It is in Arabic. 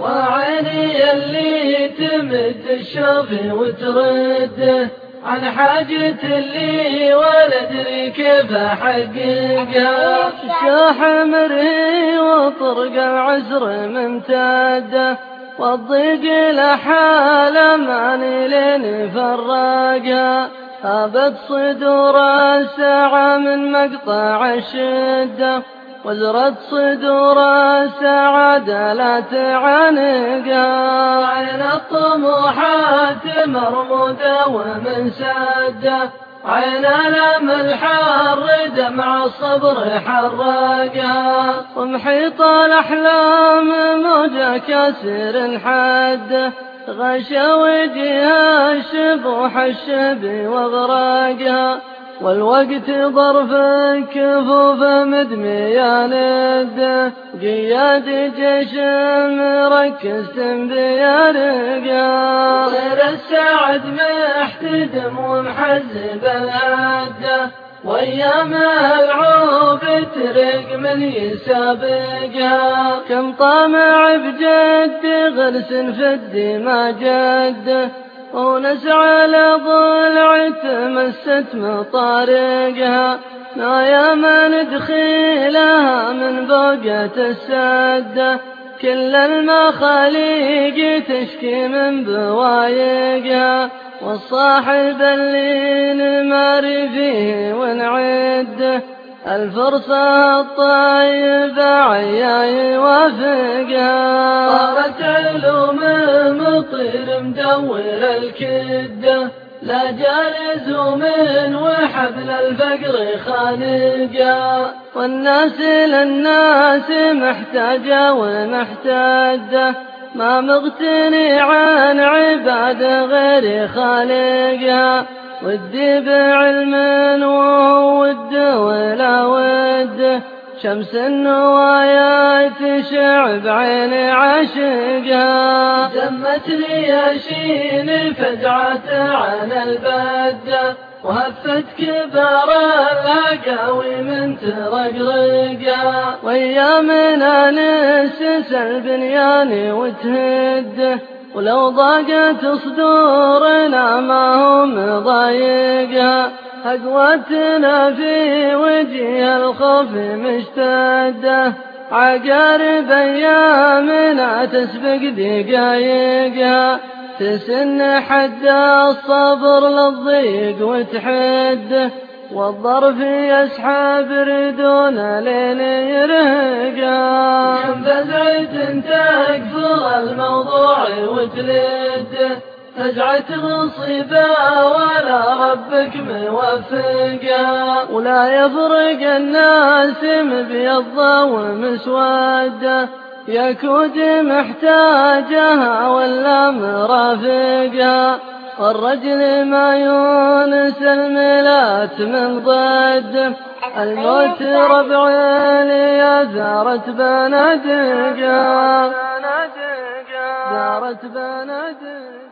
وعيني اللي تمد الشوف وترده عن حاجة اللي ولا ادري كيف احققها شاح مرهي وطرق العسر ممتده والضيق لحاله ماني لين فرقها هابت صدور الساعة من مقطع الشدة وزرت صدور السعادة لا تعانقها عين الطموحات مرمودة ومن سادة عين الأم الحر دمع الصبر حرقها ومحيط الأحلام موجة كسر حده غشا وجهها الشبوح الشبي واغراقها والوقت ظرف كفوف مدميان الده قياد جيش مركز بيرقا غير السعد محتدم ومحزب العده وأيام العوب ترق من يسابقها كم طامع بجد غرس في الدماء جده ونسعى لضلع تمست مطارقها. ما من دخيلها من بوقة السدة. كل المخاليق تشكي من بوايقها. والصاحب اللي نمر فيه ونعده. الفرصة الطيبة عياي يوافقها صارت علوم المطير مدور الكدة. لا جالز من وحبل الفقر خانقا. والناس للناس محتاجة ومحتاجة ما مغتني عن عباد غير خالقها ودي بعلم شمس النوايا تشع بعين عاشقها دمت لي ياشين فزعت عن البدة وهفت كبار الهقاوي من ترقرقا وايامنا نسس البنيان وتهده ولو ضاقت صدورنا ما هم ضايقها أقوتنا في وجه الخوف مشتدة. عقارب أيامنا تسبق دقايقها تسن حد الصبر للضيق وتحده والظرف يسحب ردون لين يرهقا فزعت تكفر الموضوع وتلده فزعت مصيبة ولا ربك موفقا ولا يفرق الناس مبيضة ومسودة يكود محتاجها ولا مرافقها والرجل ما يونس الملات من ضده الموت ربع يا زارت بنادقا. زارت بنادقا.